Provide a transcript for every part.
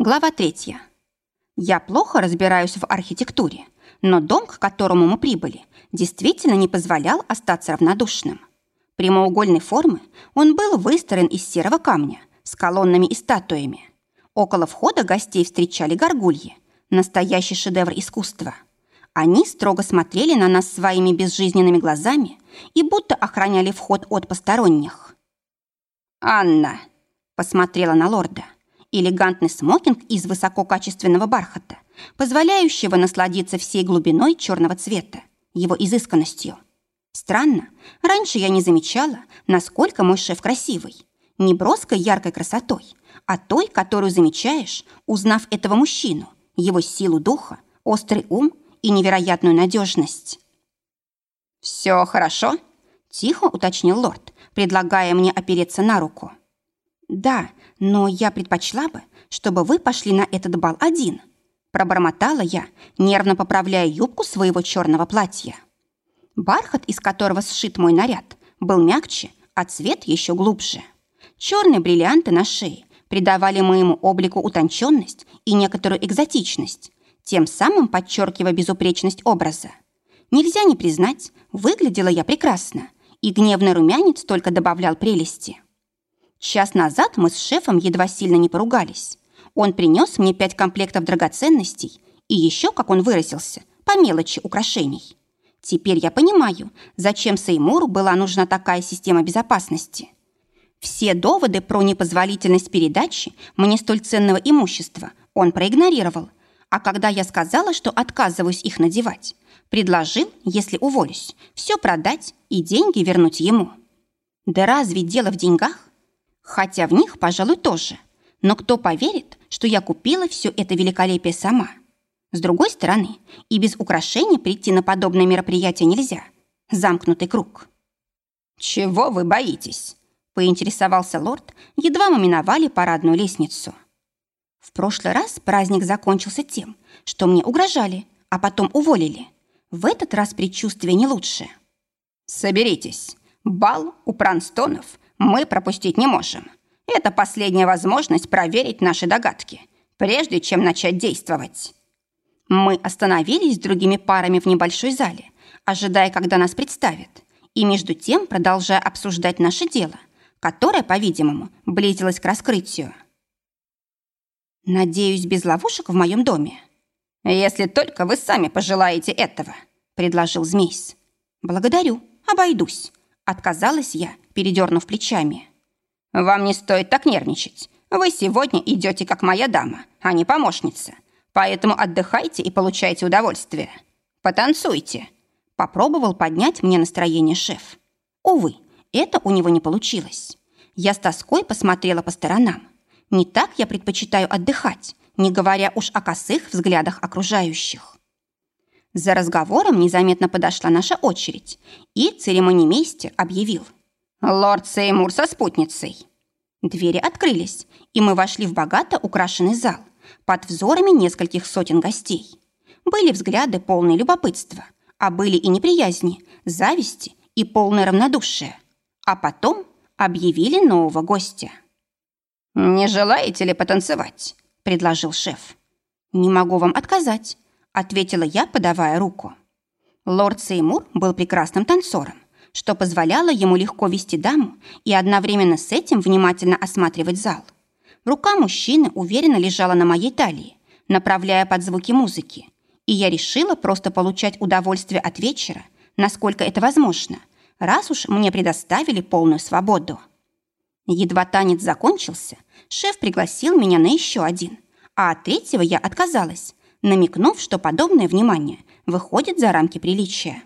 Глава третья. Я плохо разбираюсь в архитектуре, но дом, к которому мы прибыли, действительно не позволял остаться равнодушным. Прямоугольной формы он был выстроен из серого камня с колоннами и статуями. Около входа гостей встречали горгульи, настоящий шедевр искусства. Они строго смотрели на нас своими безжизненными глазами и будто охраняли вход от посторонних. «Анна!» – посмотрела на лорда – элегантный смокинг из высококачественного бархата, позволяющего насладиться всей глубиной черного цвета, его изысканностью. Странно, раньше я не замечала, насколько мой шеф красивый. Не броской яркой красотой, а той, которую замечаешь, узнав этого мужчину, его силу духа, острый ум и невероятную надежность. «Все хорошо?» – тихо уточнил лорд, предлагая мне опереться на руку. «Да, но я предпочла бы, чтобы вы пошли на этот бал один», пробормотала я, нервно поправляя юбку своего черного платья. Бархат, из которого сшит мой наряд, был мягче, а цвет еще глубже. Черные бриллианты на шее придавали моему облику утонченность и некоторую экзотичность, тем самым подчеркивая безупречность образа. Нельзя не признать, выглядела я прекрасно, и гневный румянец только добавлял прелести. Час назад мы с шефом едва сильно не поругались. Он принес мне пять комплектов драгоценностей и еще, как он выразился, по мелочи украшений. Теперь я понимаю, зачем Сеймуру была нужна такая система безопасности. Все доводы про непозволительность передачи мне столь ценного имущества он проигнорировал, а когда я сказала, что отказываюсь их надевать, предложил, если уволюсь, все продать и деньги вернуть ему. Да разве дело в деньгах? Хотя в них, пожалуй, тоже. Но кто поверит, что я купила все это великолепие сама? С другой стороны, и без украшений прийти на подобное мероприятие нельзя. Замкнутый круг. «Чего вы боитесь?» – поинтересовался лорд, едва мы миновали парадную лестницу. В прошлый раз праздник закончился тем, что мне угрожали, а потом уволили. В этот раз предчувствие не лучше. «Соберитесь. Бал у Пранстонов мы пропустить не можем. Это последняя возможность проверить наши догадки, прежде чем начать действовать. Мы остановились с другими парами в небольшой зале, ожидая, когда нас представят, и между тем продолжая обсуждать наше дело, которое, по-видимому, близилось к раскрытию. «Надеюсь, без ловушек в моем доме?» «Если только вы сами пожелаете этого», — предложил Змейс. «Благодарю, обойдусь», — отказалась я, передернув плечами. «Вам не стоит так нервничать. Вы сегодня идете как моя дама, а не помощница. Поэтому отдыхайте и получайте удовольствие. Потанцуйте». Попробовал поднять мне настроение шеф. Увы, это у него не получилось. Я с тоской посмотрела по сторонам. Не так я предпочитаю отдыхать, не говоря уж о косых взглядах окружающих. За разговором незаметно подошла наша очередь, и церемонимейстер объявил – «Лорд Сеймур со спутницей». Двери открылись, и мы вошли в богато украшенный зал под взорами нескольких сотен гостей. Были взгляды полные любопытства, а были и неприязни, зависти и полное равнодушие. А потом объявили нового гостя. «Не желаете ли потанцевать?» – предложил шеф. «Не могу вам отказать», – ответила я, подавая руку. Лорд Сеймур был прекрасным танцором, что позволяло ему легко вести даму и одновременно с этим внимательно осматривать зал. Рука мужчины уверенно лежала на моей талии, направляя под звуки музыки, и я решила просто получать удовольствие от вечера, насколько это возможно, раз уж мне предоставили полную свободу. Едва танец закончился, шеф пригласил меня на еще один, а от третьего я отказалась, намекнув, что подобное внимание выходит за рамки приличия.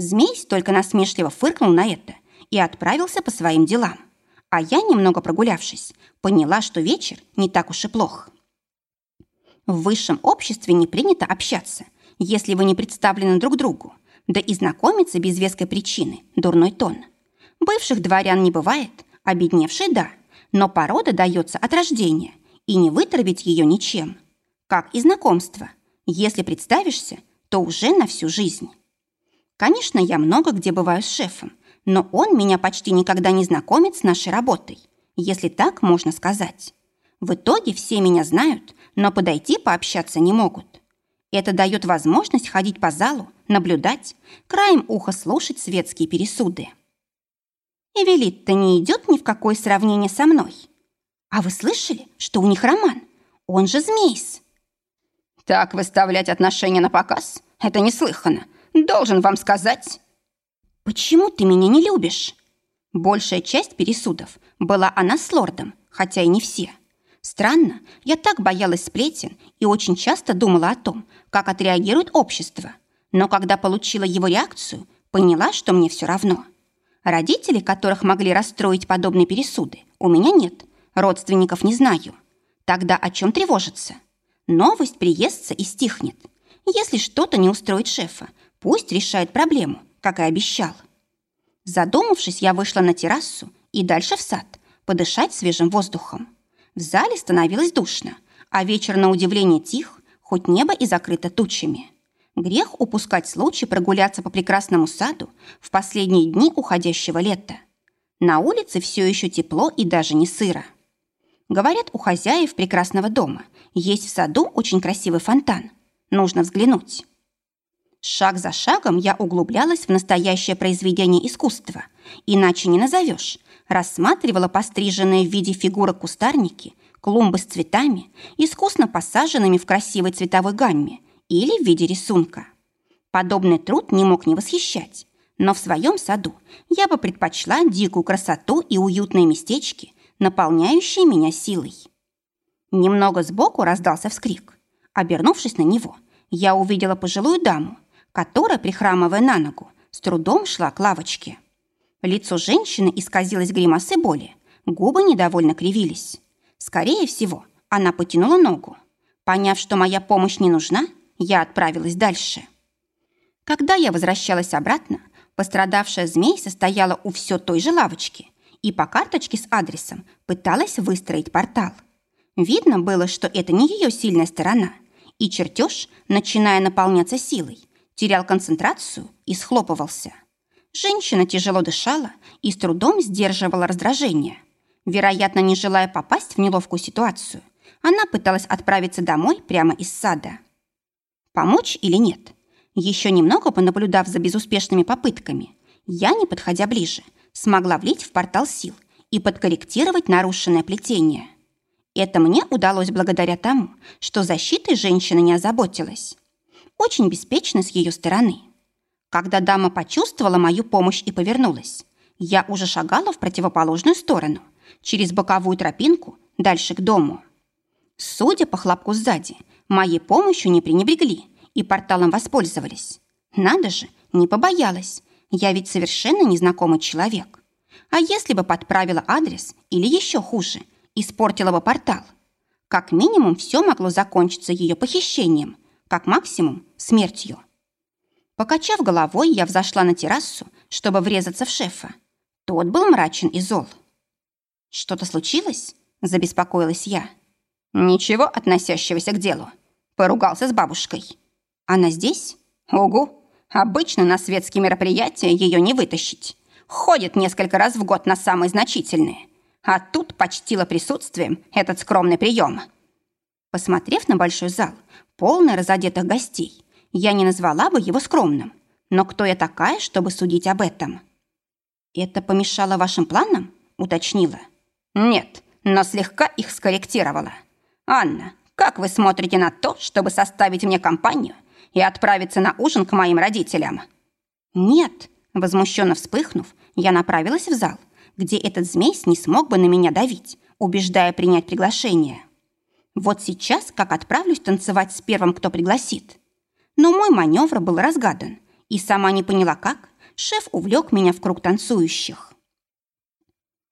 Змей только насмешливо фыркнул на это и отправился по своим делам. А я, немного прогулявшись, поняла, что вечер не так уж и плох. В высшем обществе не принято общаться, если вы не представлены друг другу, да и знакомиться без веской причины – дурной тон. Бывших дворян не бывает, обедневшей – да, но порода дается от рождения, и не вытравить ее ничем. Как и знакомство. Если представишься, то уже на всю жизнь. Конечно, я много где бываю с шефом, но он меня почти никогда не знакомит с нашей работой, если так можно сказать. В итоге все меня знают, но подойти пообщаться не могут. Это дает возможность ходить по залу, наблюдать, краем уха слушать светские пересуды. Эвелит-то не идет ни в какое сравнение со мной. А вы слышали, что у них роман? Он же Змейс. Так выставлять отношения на показ? Это неслыханно. Должен вам сказать. Почему ты меня не любишь? Большая часть пересудов была она с лордом, хотя и не все. Странно, я так боялась сплетен и очень часто думала о том, как отреагирует общество. Но когда получила его реакцию, поняла, что мне все равно. Родителей, которых могли расстроить подобные пересуды, у меня нет. Родственников не знаю. Тогда о чем тревожиться? Новость приестся и стихнет. Если что-то не устроит шефа, пусть решает проблему, как и обещал. Задумавшись, я вышла на террасу и дальше в сад, подышать свежим воздухом. В зале становилось душно, а вечер на удивление тих, хоть небо и закрыто тучами. Грех упускать случай прогуляться по прекрасному саду в последние дни уходящего лета. На улице все еще тепло и даже не сыро. Говорят, у хозяев прекрасного дома есть в саду очень красивый фонтан. Нужно взглянуть. Шаг за шагом я углублялась в настоящее произведение искусства. Иначе не назовешь. Рассматривала постриженные в виде фигурок кустарники, клумбы с цветами, искусно посаженными в красивой цветовой гамме или в виде рисунка. Подобный труд не мог не восхищать. Но в своем саду я бы предпочла дикую красоту и уютные местечки, наполняющие меня силой. Немного сбоку раздался вскрик. Обернувшись на него, я увидела пожилую даму, которая, прихрамывая на ногу, с трудом шла к лавочке. Лицо женщины исказилось гримасой боли, губы недовольно кривились. Скорее всего, она потянула ногу. Поняв, что моя помощь не нужна, я отправилась дальше. Когда я возвращалась обратно, пострадавшая змей состояла у все той же лавочки и по карточке с адресом пыталась выстроить портал. Видно было, что это не ее сильная сторона, и чертеж, начиная наполняться силой, терял концентрацию и схлопывался. Женщина тяжело дышала и с трудом сдерживала раздражение. Вероятно, не желая попасть в неловкую ситуацию, она пыталась отправиться домой прямо из сада. Помочь или нет? Еще немного понаблюдав за безуспешными попытками, я, не подходя ближе, смогла влить в портал сил и подкорректировать нарушенное плетение. Это мне удалось благодаря тому, что защитой женщина не озаботилась. Очень беспечно с ее стороны. Когда дама почувствовала мою помощь и повернулась, я уже шагала в противоположную сторону, через боковую тропинку, дальше к дому. Судя по хлопку сзади, моей помощью не пренебрегли и порталом воспользовались. Надо же, не побоялась. Я ведь совершенно незнакомый человек. А если бы подправила адрес или еще хуже, испортила бы портал? Как минимум, все могло закончиться ее похищением как максимум смертью. Покачав головой, я взошла на террасу, чтобы врезаться в шефа. Тот был мрачен и зол. «Что-то случилось?» – забеспокоилась я. «Ничего, относящегося к делу. Поругался с бабушкой. Она здесь? Угу. Обычно на светские мероприятия ее не вытащить. Ходит несколько раз в год на самые значительные. А тут почтила присутствием этот скромный прием». Посмотрев на большой зал, полный разодетых гостей, я не назвала бы его скромным. Но кто я такая, чтобы судить об этом? «Это помешало вашим планам?» – уточнила. «Нет, но слегка их скорректировала. Анна, как вы смотрите на то, чтобы составить мне компанию и отправиться на ужин к моим родителям?» «Нет», – возмущенно вспыхнув, я направилась в зал, где этот змей не смог бы на меня давить, убеждая принять приглашение. Вот сейчас как отправлюсь танцевать с первым, кто пригласит. Но мой маневр был разгадан, и сама не поняла как, шеф увлек меня в круг танцующих.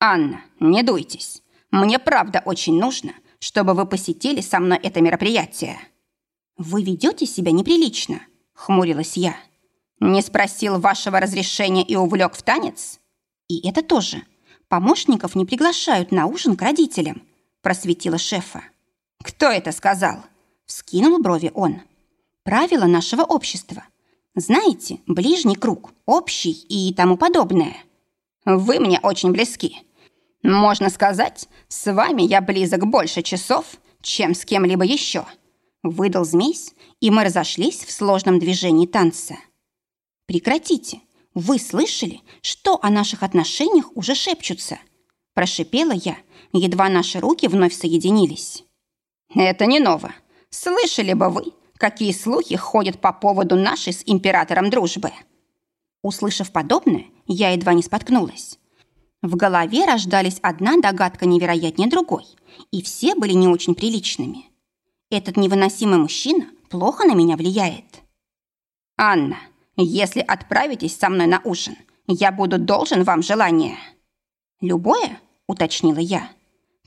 «Анна, не дуйтесь. Мне правда очень нужно, чтобы вы посетили со мной это мероприятие». «Вы ведете себя неприлично», — хмурилась я. «Не спросил вашего разрешения и увлек в танец?» «И это тоже. Помощников не приглашают на ужин к родителям», — просветила шефа. «Кто это сказал?» – вскинул брови он. «Правила нашего общества. Знаете, ближний круг, общий и тому подобное. Вы мне очень близки. Можно сказать, с вами я близок больше часов, чем с кем-либо еще. Выдал змейс, и мы разошлись в сложном движении танца. Прекратите. Вы слышали, что о наших отношениях уже шепчутся? Прошипела я, едва наши руки вновь соединились. Это не ново. Слышали бы вы, какие слухи ходят по поводу нашей с императором дружбы? Услышав подобное, я едва не споткнулась. В голове рождались одна догадка невероятнее другой, и все были не очень приличными. Этот невыносимый мужчина плохо на меня влияет. «Анна, если отправитесь со мной на ужин, я буду должен вам желание». «Любое?» – уточнила я.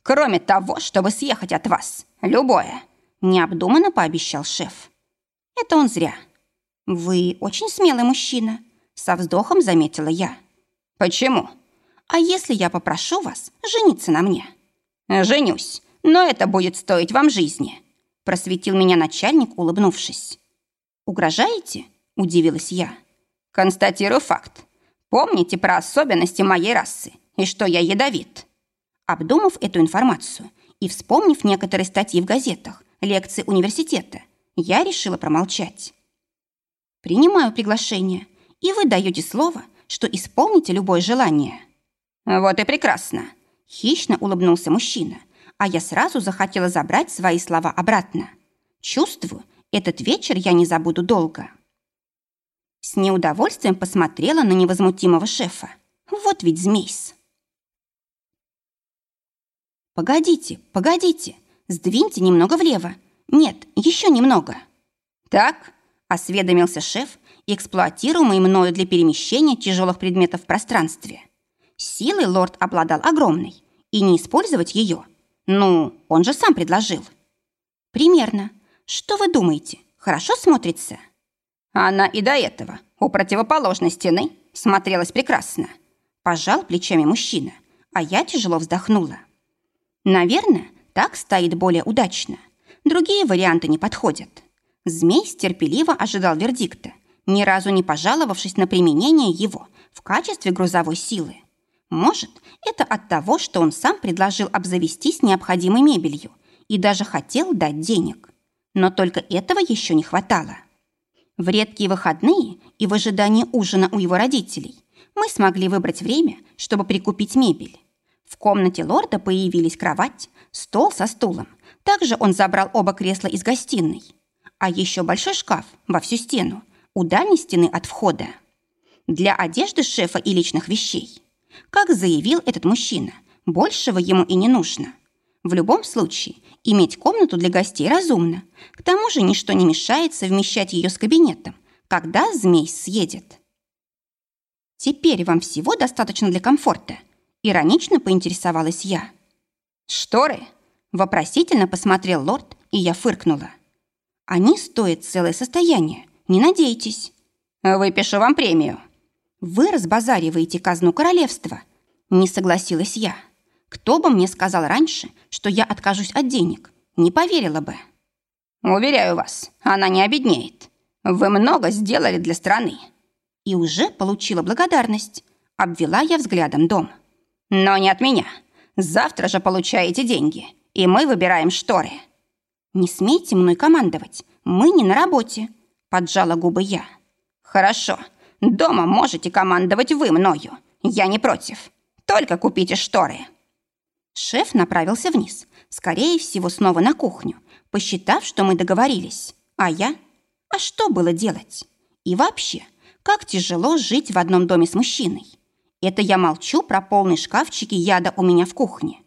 «Кроме того, чтобы съехать от вас. Любое», – необдуманно пообещал шеф. «Это он зря». «Вы очень смелый мужчина», – со вздохом заметила я. «Почему?» А если я попрошу вас жениться на мне? Женюсь, но это будет стоить вам жизни, просветил меня начальник, улыбнувшись. Угрожаете? Удивилась я. Констатирую факт. Помните про особенности моей расы и что я ядовит. Обдумав эту информацию и вспомнив некоторые статьи в газетах, лекции университета, я решила промолчать. Принимаю приглашение, и вы даете слово, что исполните любое желание. «Вот и прекрасно!» – хищно улыбнулся мужчина, а я сразу захотела забрать свои слова обратно. Чувствую, этот вечер я не забуду долго. С неудовольствием посмотрела на невозмутимого шефа. Вот ведь змейс. «Погодите, погодите, сдвиньте немного влево. Нет, еще немного». «Так?» – осведомился шеф, эксплуатируемый мною для перемещения тяжелых предметов в пространстве. Силой лорд обладал огромной, и не использовать ее. Ну, он же сам предложил. Примерно. Что вы думаете, хорошо смотрится? Она и до этого у противоположной стены смотрелась прекрасно. Пожал плечами мужчина, а я тяжело вздохнула. Наверное, так стоит более удачно. Другие варианты не подходят. Змей терпеливо ожидал вердикта, ни разу не пожаловавшись на применение его в качестве грузовой силы. Может, это от того, что он сам предложил обзавестись необходимой мебелью и даже хотел дать денег. Но только этого еще не хватало. В редкие выходные и в ожидании ужина у его родителей мы смогли выбрать время, чтобы прикупить мебель. В комнате лорда появились кровать, стол со стулом. Также он забрал оба кресла из гостиной. А еще большой шкаф во всю стену, у дальней стены от входа. Для одежды шефа и личных вещей. Как заявил этот мужчина, большего ему и не нужно. В любом случае, иметь комнату для гостей разумно. К тому же ничто не мешает совмещать ее с кабинетом, когда змей съедет. Теперь вам всего достаточно для комфорта. Иронично поинтересовалась я. Шторы? Вопросительно посмотрел лорд, и я фыркнула. Они стоят целое состояние, не надейтесь. Выпишу вам премию. Вы разбазариваете казну королевства. Не согласилась я. Кто бы мне сказал раньше, что я откажусь от денег, не поверила бы. Уверяю вас, она не обеднеет. Вы много сделали для страны. И уже получила благодарность. Обвела я взглядом дом. Но не от меня. Завтра же получаете деньги, и мы выбираем шторы. Не смейте мной командовать. Мы не на работе. Поджала губы я. Хорошо. Дома можете командовать вы мною. Я не против. Только купите шторы». Шеф направился вниз, скорее всего, снова на кухню, посчитав, что мы договорились. А я? А что было делать? И вообще, как тяжело жить в одном доме с мужчиной. Это я молчу про полные шкафчики яда у меня в кухне.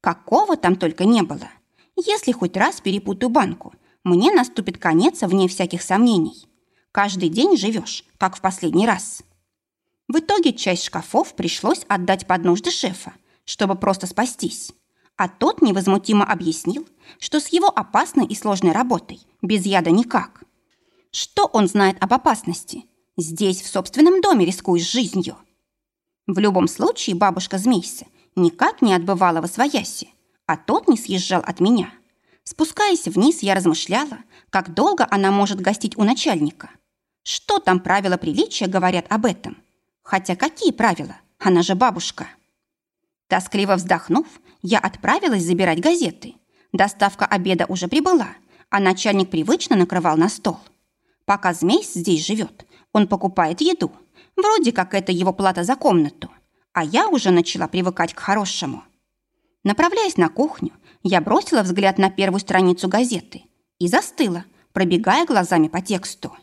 Какого там только не было. Если хоть раз перепутаю банку, мне наступит конец вне всяких сомнений. Каждый день живешь, как в последний раз. В итоге часть шкафов пришлось отдать под нужды шефа, чтобы просто спастись. А тот невозмутимо объяснил, что с его опасной и сложной работой без яда никак. Что он знает об опасности? Здесь, в собственном доме, рискуешь жизнью. В любом случае бабушка Змейся никак не отбывала во свояси, а тот не съезжал от меня. Спускаясь вниз, я размышляла, как долго она может гостить у начальника. Что там правила приличия говорят об этом? Хотя какие правила? Она же бабушка. Тоскливо вздохнув, я отправилась забирать газеты. Доставка обеда уже прибыла, а начальник привычно накрывал на стол. Пока змей здесь живет, он покупает еду. Вроде как это его плата за комнату. А я уже начала привыкать к хорошему. Направляясь на кухню, я бросила взгляд на первую страницу газеты и застыла, пробегая глазами по тексту.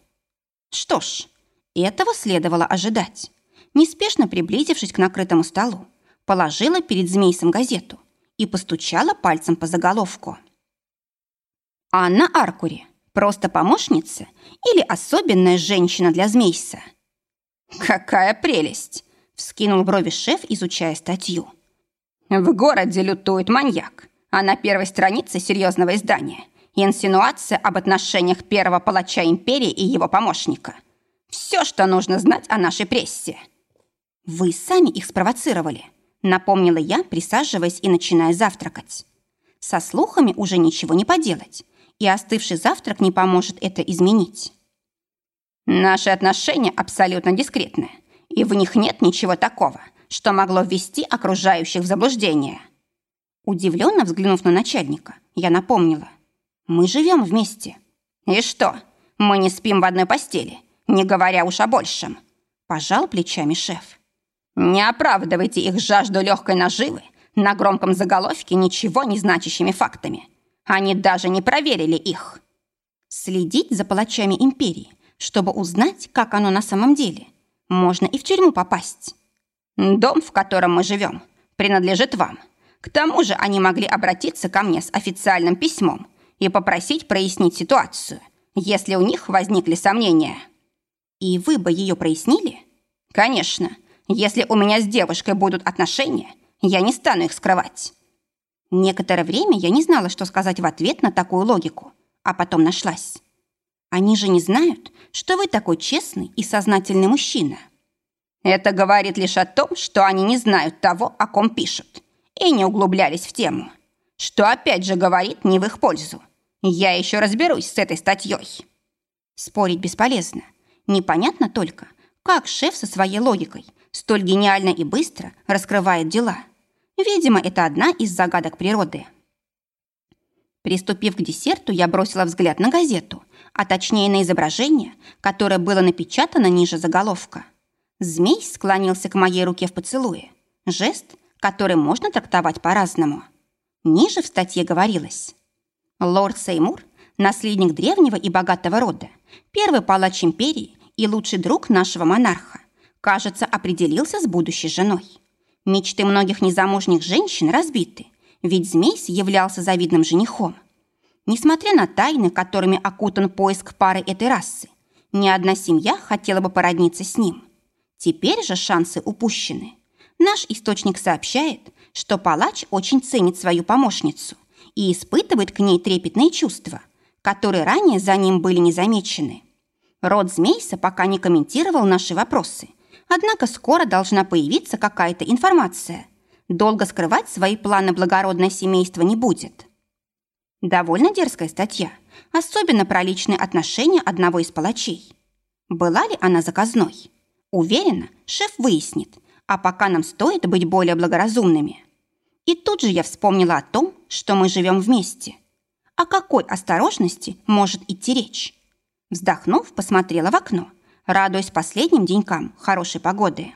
Что ж, этого следовало ожидать. Неспешно приблизившись к накрытому столу, положила перед Змейсом газету и постучала пальцем по заголовку. «Анна Аркури. Просто помощница или особенная женщина для Змейса?» «Какая прелесть!» – вскинул брови шеф, изучая статью. «В городе лютует маньяк, а на первой странице серьезного издания – инсинуация об отношениях первого палача империи и его помощника. Все, что нужно знать о нашей прессе». «Вы сами их спровоцировали», Напомнила я, присаживаясь и начиная завтракать. Со слухами уже ничего не поделать, и остывший завтрак не поможет это изменить. Наши отношения абсолютно дискретны, и в них нет ничего такого, что могло ввести окружающих в заблуждение. Удивленно взглянув на начальника, я напомнила. Мы живем вместе. И что, мы не спим в одной постели, не говоря уж о большем? Пожал плечами шеф. Не оправдывайте их жажду легкой наживы на громком заголовке ничего не значащими фактами. Они даже не проверили их. Следить за палачами империи, чтобы узнать, как оно на самом деле, можно и в тюрьму попасть. Дом, в котором мы живем, принадлежит вам. К тому же они могли обратиться ко мне с официальным письмом и попросить прояснить ситуацию, если у них возникли сомнения. И вы бы ее прояснили? Конечно, если у меня с девушкой будут отношения, я не стану их скрывать. Некоторое время я не знала, что сказать в ответ на такую логику, а потом нашлась. Они же не знают, что вы такой честный и сознательный мужчина. Это говорит лишь о том, что они не знают того, о ком пишут, и не углублялись в тему. Что опять же говорит не в их пользу. Я еще разберусь с этой статьей. Спорить бесполезно. Непонятно только, как шеф со своей логикой столь гениально и быстро раскрывает дела. Видимо, это одна из загадок природы. Приступив к десерту, я бросила взгляд на газету, а точнее на изображение, которое было напечатано ниже заголовка. Змей склонился к моей руке в поцелуе. Жест, который можно трактовать по-разному. Ниже в статье говорилось. Лорд Сеймур, наследник древнего и богатого рода, первый палач империи и лучший друг нашего монарха, кажется, определился с будущей женой. Мечты многих незамужних женщин разбиты, ведь Змейс являлся завидным женихом. Несмотря на тайны, которыми окутан поиск пары этой расы, ни одна семья хотела бы породниться с ним. Теперь же шансы упущены. Наш источник сообщает, что палач очень ценит свою помощницу и испытывает к ней трепетные чувства, которые ранее за ним были незамечены. Род Змейса пока не комментировал наши вопросы, Однако скоро должна появиться какая-то информация. Долго скрывать свои планы благородное семейство не будет. Довольно дерзкая статья, особенно про личные отношения одного из палачей. Была ли она заказной? Уверена, шеф выяснит, а пока нам стоит быть более благоразумными. И тут же я вспомнила о том, что мы живем вместе. О какой осторожности может идти речь? Вздохнув, посмотрела в окно – радуясь последним денькам хорошей погоды.